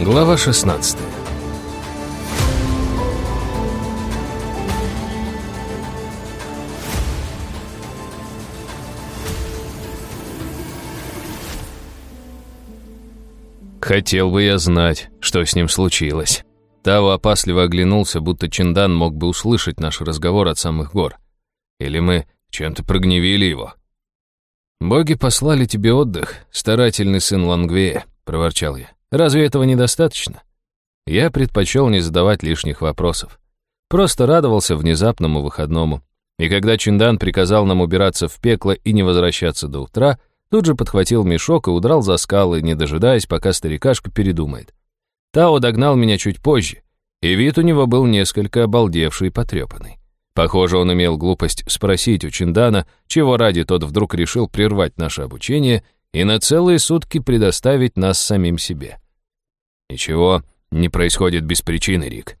Глава 16 Хотел бы я знать, что с ним случилось. Тао опасливо оглянулся, будто Чиндан мог бы услышать наш разговор от самых гор. Или мы чем-то прогневили его. «Боги послали тебе отдых, старательный сын Лангвея», — проворчал я. «Разве этого недостаточно?» Я предпочел не задавать лишних вопросов. Просто радовался внезапному выходному. И когда Чиндан приказал нам убираться в пекло и не возвращаться до утра, тут же подхватил мешок и удрал за скалы, не дожидаясь, пока старикашка передумает. Тао догнал меня чуть позже, и вид у него был несколько обалдевший и потрепанный. Похоже, он имел глупость спросить у Чиндана, чего ради тот вдруг решил прервать наше обучение и на целые сутки предоставить нас самим себе. Ничего не происходит без причины, Рик.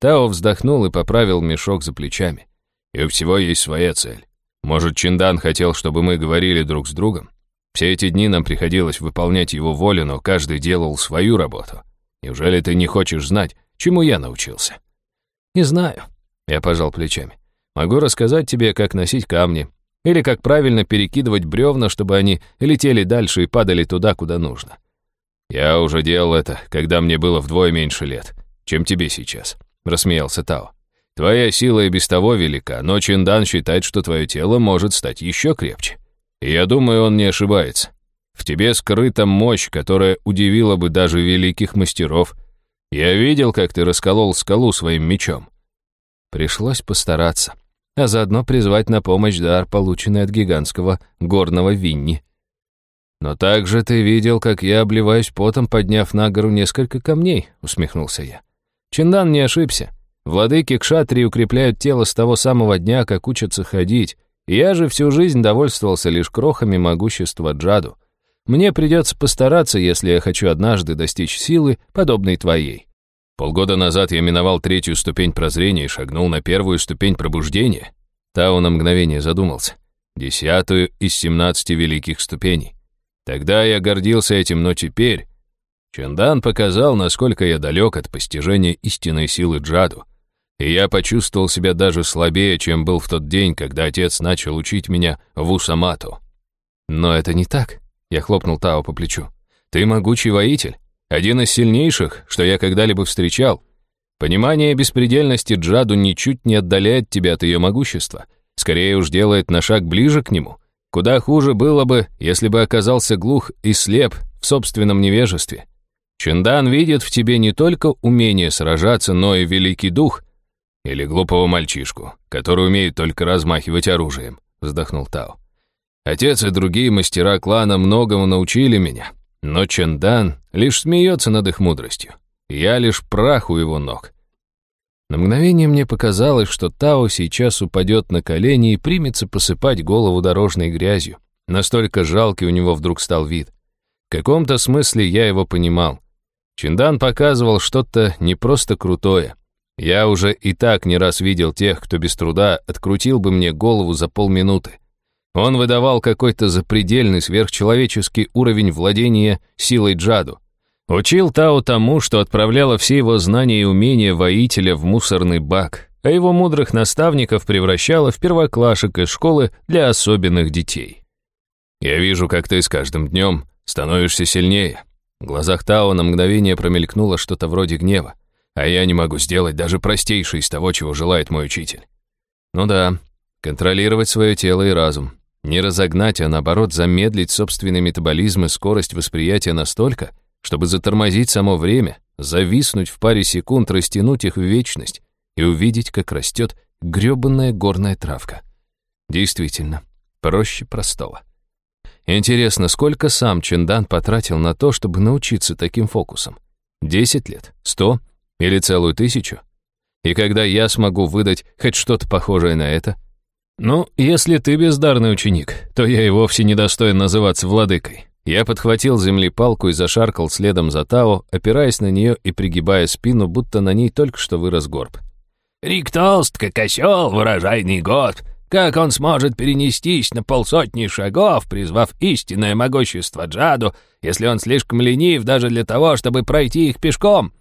Тао вздохнул и поправил мешок за плечами. И у всего есть своя цель. Может, Чиндан хотел, чтобы мы говорили друг с другом? Все эти дни нам приходилось выполнять его волю, но каждый делал свою работу. Неужели ты не хочешь знать, чему я научился?» «Не знаю», — я пожал плечами. «Могу рассказать тебе, как носить камни, или как правильно перекидывать бревна, чтобы они летели дальше и падали туда, куда нужно. Я уже делал это, когда мне было вдвое меньше лет, чем тебе сейчас», — рассмеялся Тао. «Твоя сила и без того велика, но Чиндан считает, что твое тело может стать еще крепче. И я думаю, он не ошибается. В тебе скрыта мощь, которая удивила бы даже великих мастеров. Я видел, как ты расколол скалу своим мечом. Пришлось постараться, а заодно призвать на помощь дар, полученный от гигантского горного Винни. «Но также ты видел, как я обливаюсь потом, подняв на гору несколько камней», — усмехнулся я. Чиндан не ошибся. Владыки Кшатри укрепляют тело с того самого дня, как учатся ходить. Я же всю жизнь довольствовался лишь крохами могущества Джаду. Мне придется постараться, если я хочу однажды достичь силы, подобной твоей. Полгода назад я миновал третью ступень прозрения и шагнул на первую ступень пробуждения. Тао на мгновение задумался. Десятую из семнадцати великих ступеней. Тогда я гордился этим, но теперь... Чандан показал, насколько я далек от постижения истинной силы Джаду. И я почувствовал себя даже слабее, чем был в тот день, когда отец начал учить меня в Усамату. Но это не так. Я хлопнул Тао по плечу. «Ты могучий воитель, один из сильнейших, что я когда-либо встречал. Понимание беспредельности Джаду ничуть не отдаляет тебя от ее могущества, скорее уж делает на шаг ближе к нему. Куда хуже было бы, если бы оказался глух и слеп в собственном невежестве. Чендан видит в тебе не только умение сражаться, но и великий дух. Или глупого мальчишку, который умеет только размахивать оружием», — вздохнул Тао. Отец и другие мастера клана многому научили меня, но Чендан лишь смеется над их мудростью. Я лишь прах у его ног. На мгновение мне показалось, что Тао сейчас упадет на колени и примется посыпать голову дорожной грязью. Настолько жалкий у него вдруг стал вид. В каком-то смысле я его понимал. Чиндан показывал что-то не просто крутое. Я уже и так не раз видел тех, кто без труда открутил бы мне голову за полминуты. Он выдавал какой-то запредельный сверхчеловеческий уровень владения силой Джаду. Учил Тао тому, что отправляло все его знания и умения воителя в мусорный бак, а его мудрых наставников превращало в первоклашек из школы для особенных детей. «Я вижу, как ты с каждым днем становишься сильнее». В глазах Тао на мгновение промелькнуло что-то вроде гнева, а я не могу сделать даже простейшее из того, чего желает мой учитель. Ну да, контролировать свое тело и разум, не разогнать, а наоборот замедлить собственный метаболизм и скорость восприятия настолько, чтобы затормозить само время, зависнуть в паре секунд, растянуть их в вечность и увидеть, как растет грёбаная горная травка. Действительно, проще простого. Интересно, сколько сам Чендан потратил на то, чтобы научиться таким фокусам? Десять лет? Сто? Или целую тысячу? И когда я смогу выдать хоть что-то похожее на это — «Ну, если ты бездарный ученик, то я и вовсе не достоин называться владыкой». Я подхватил земли палку и зашаркал следом за Тао, опираясь на нее и пригибая спину, будто на ней только что вырос горб. «Рик толст, как осел в урожайный год», как он сможет перенестись на полсотни шагов, призвав истинное могущество Джаду, если он слишком ленив даже для того, чтобы пройти их пешком?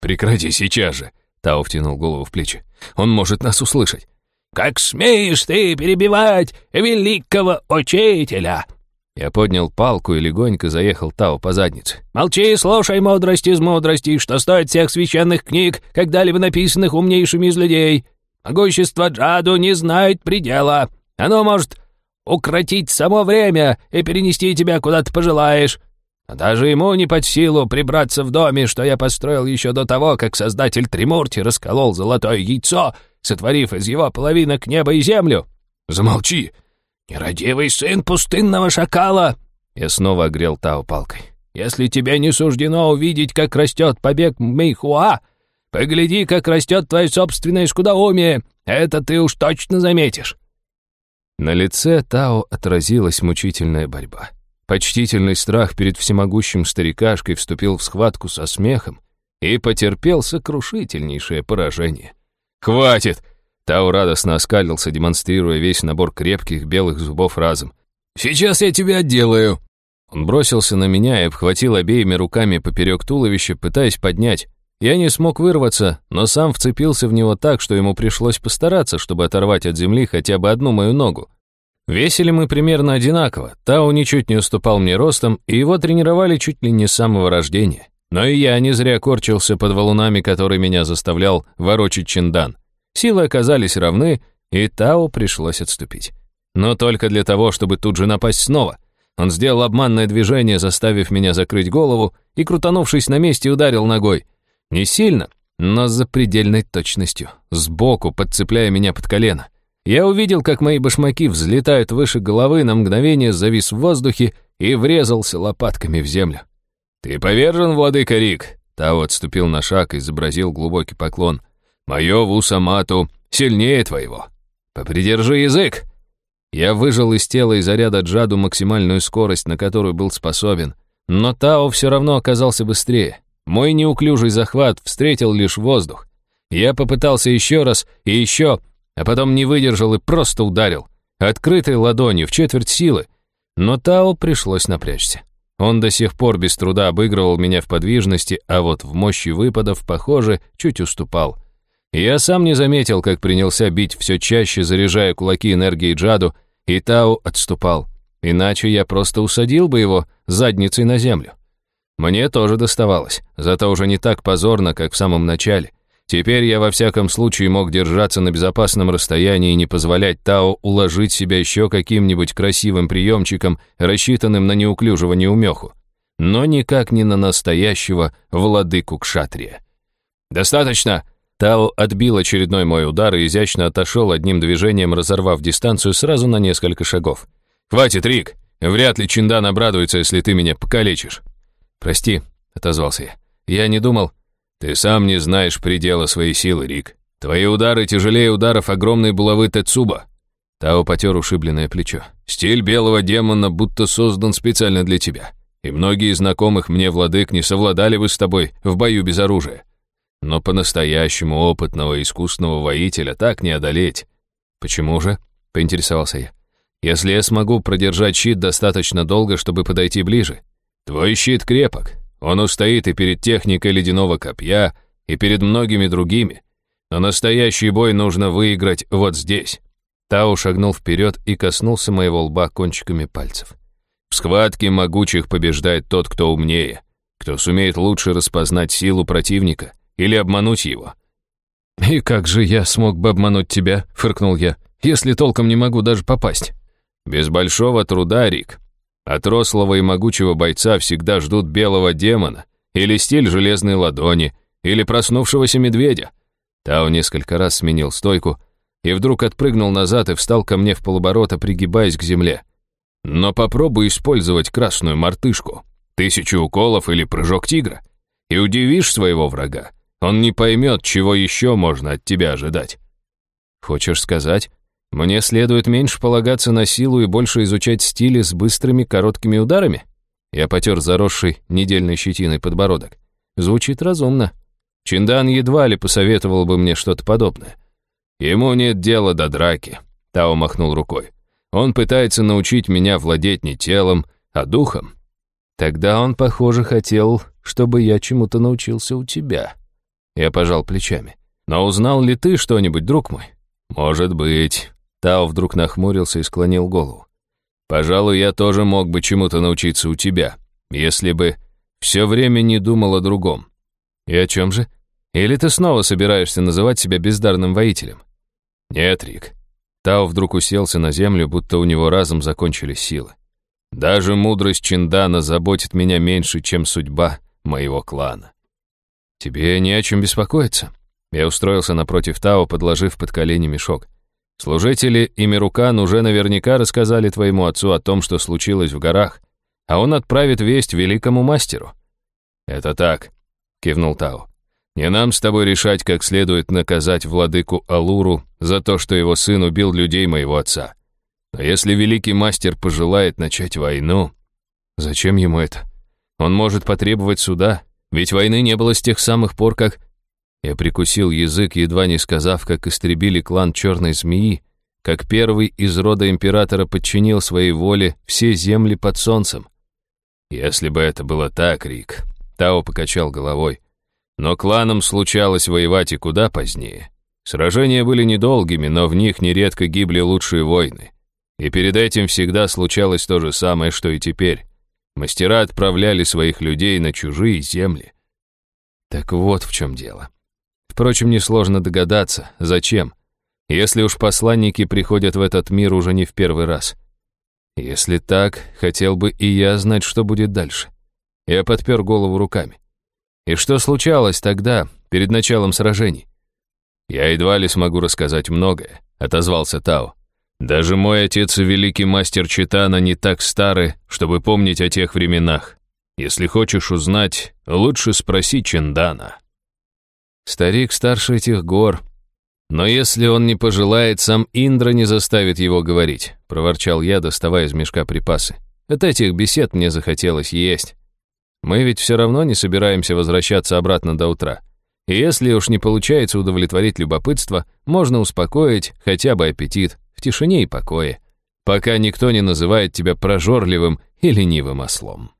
Прекрати сейчас же, Тао втянул голову в плечи. Он может нас услышать. «Как смеешь ты перебивать великого учителя!» Я поднял палку и легонько заехал Тао по заднице. «Молчи и слушай мудрость из мудрости, что стоит всех священных книг, когда-либо написанных умнейшими из людей. Могущество Джаду не знает предела. Оно может укротить само время и перенести тебя куда ты пожелаешь. А даже ему не под силу прибраться в доме, что я построил еще до того, как создатель Тримурти расколол золотое яйцо, сотворив из его половинок небо и землю. Замолчи!» «Нерадивый сын пустынного шакала!» Я снова огрел Тао палкой. «Если тебе не суждено увидеть, как растет побег Мэйхуа, погляди, как растет твое собственное скудоумие. Это ты уж точно заметишь». На лице Тао отразилась мучительная борьба. Почтительный страх перед всемогущим старикашкой вступил в схватку со смехом и потерпел сокрушительнейшее поражение. «Хватит!» Тау радостно оскалился, демонстрируя весь набор крепких белых зубов разом. «Сейчас я тебя отделаю!» Он бросился на меня и обхватил обеими руками поперек туловища, пытаясь поднять. Я не смог вырваться, но сам вцепился в него так, что ему пришлось постараться, чтобы оторвать от земли хотя бы одну мою ногу. Весили мы примерно одинаково, Тау ничуть не уступал мне ростом, и его тренировали чуть ли не с самого рождения. Но и я не зря корчился под валунами, который меня заставлял ворочить чиндан. Силы оказались равны, и Тао пришлось отступить. Но только для того, чтобы тут же напасть снова. Он сделал обманное движение, заставив меня закрыть голову, и, крутанувшись на месте, ударил ногой. Не сильно, но с запредельной точностью, сбоку, подцепляя меня под колено. Я увидел, как мои башмаки взлетают выше головы, на мгновение завис в воздухе и врезался лопатками в землю. «Ты повержен, владыка Рик?» Тао отступил на шаг и изобразил глубокий поклон – Мое вусамату сильнее твоего. Попридержи язык!» Я выжил из тела и заряда Джаду максимальную скорость, на которую был способен. Но Тао все равно оказался быстрее. Мой неуклюжий захват встретил лишь воздух. Я попытался еще раз и еще, а потом не выдержал и просто ударил. Открытой ладонью, в четверть силы. Но Тао пришлось напрячься. Он до сих пор без труда обыгрывал меня в подвижности, а вот в мощи выпадов, похоже, чуть уступал. Я сам не заметил, как принялся бить все чаще, заряжая кулаки энергией Джаду, и Тау отступал. Иначе я просто усадил бы его задницей на землю. Мне тоже доставалось, зато уже не так позорно, как в самом начале. Теперь я во всяком случае мог держаться на безопасном расстоянии и не позволять Тао уложить себя еще каким-нибудь красивым приемчиком, рассчитанным на неуклюжего неумеху. Но никак не на настоящего владыку Кшатрия. «Достаточно!» Тао отбил очередной мой удар и изящно отошел одним движением, разорвав дистанцию сразу на несколько шагов. «Хватит, Рик! Вряд ли Чиндан обрадуется, если ты меня покалечишь». «Прости», — отозвался я. «Я не думал...» «Ты сам не знаешь предела своей силы, Рик. Твои удары тяжелее ударов огромной булавы Тецуба». Тао потер ушибленное плечо. «Стиль белого демона будто создан специально для тебя. И многие знакомых мне владык не совладали бы с тобой в бою без оружия. Но по-настоящему опытного искусного воителя так не одолеть. Почему же? Поинтересовался я. Если я смогу продержать щит достаточно долго, чтобы подойти ближе. Твой щит крепок. Он устоит и перед техникой ледяного копья, и перед многими другими. Но настоящий бой нужно выиграть вот здесь. Тау шагнул вперед и коснулся моего лба кончиками пальцев. В схватке могучих побеждает тот, кто умнее, кто сумеет лучше распознать силу противника — или обмануть его. «И как же я смог бы обмануть тебя?» — фыркнул я. «Если толком не могу даже попасть». «Без большого труда, Рик. От рослого и могучего бойца всегда ждут белого демона, или стиль железной ладони, или проснувшегося медведя». Тау несколько раз сменил стойку и вдруг отпрыгнул назад и встал ко мне в полоборота, пригибаясь к земле. «Но попробуй использовать красную мартышку, тысячу уколов или прыжок тигра, и удивишь своего врага. Он не поймет, чего еще можно от тебя ожидать. Хочешь сказать, мне следует меньше полагаться на силу и больше изучать стили с быстрыми короткими ударами? Я потер заросший недельной щетиной подбородок. Звучит разумно. Чиндан едва ли посоветовал бы мне что-то подобное. Ему нет дела до драки. Тао махнул рукой. Он пытается научить меня владеть не телом, а духом. Тогда он, похоже, хотел, чтобы я чему-то научился у тебя. Я пожал плечами. Но узнал ли ты что-нибудь, друг мой? Может быть. Тао вдруг нахмурился и склонил голову. Пожалуй, я тоже мог бы чему-то научиться у тебя, если бы все время не думал о другом. И о чем же? Или ты снова собираешься называть себя бездарным воителем? Нет, Рик. Тао вдруг уселся на землю, будто у него разом закончились силы. Даже мудрость Чиндана заботит меня меньше, чем судьба моего клана. Тебе не о чем беспокоиться. Я устроился напротив Тао, подложив под колени мешок. Служители и Мирукан уже наверняка рассказали твоему отцу о том, что случилось в горах, а он отправит весть великому мастеру. Это так, кивнул Тао. Не нам с тобой решать, как следует наказать владыку Алуру за то, что его сын убил людей моего отца. Но если великий мастер пожелает начать войну... Зачем ему это? Он может потребовать суда, ведь войны не было с тех самых пор, как... Я прикусил язык, едва не сказав, как истребили клан Черной Змеи, как первый из рода императора подчинил своей воле все земли под солнцем. Если бы это было так, Рик, Тао покачал головой. Но кланам случалось воевать и куда позднее. Сражения были недолгими, но в них нередко гибли лучшие воины. И перед этим всегда случалось то же самое, что и теперь. Мастера отправляли своих людей на чужие земли. Так вот в чем дело. Впрочем, несложно догадаться, зачем. Если уж посланники приходят в этот мир уже не в первый раз. Если так, хотел бы и я знать, что будет дальше. Я подпер голову руками. И что случалось тогда, перед началом сражений? Я едва ли смогу рассказать многое, отозвался Тао. Даже мой отец и великий мастер Читана не так стары, чтобы помнить о тех временах. Если хочешь узнать, лучше спроси Чендана. Старик старше этих гор. Но если он не пожелает, сам Индра не заставит его говорить, проворчал я, доставая из мешка припасы. От этих бесед мне захотелось есть. Мы ведь все равно не собираемся возвращаться обратно до утра. И если уж не получается удовлетворить любопытство, можно успокоить хотя бы аппетит в тишине и покое, пока никто не называет тебя прожорливым и ленивым ослом.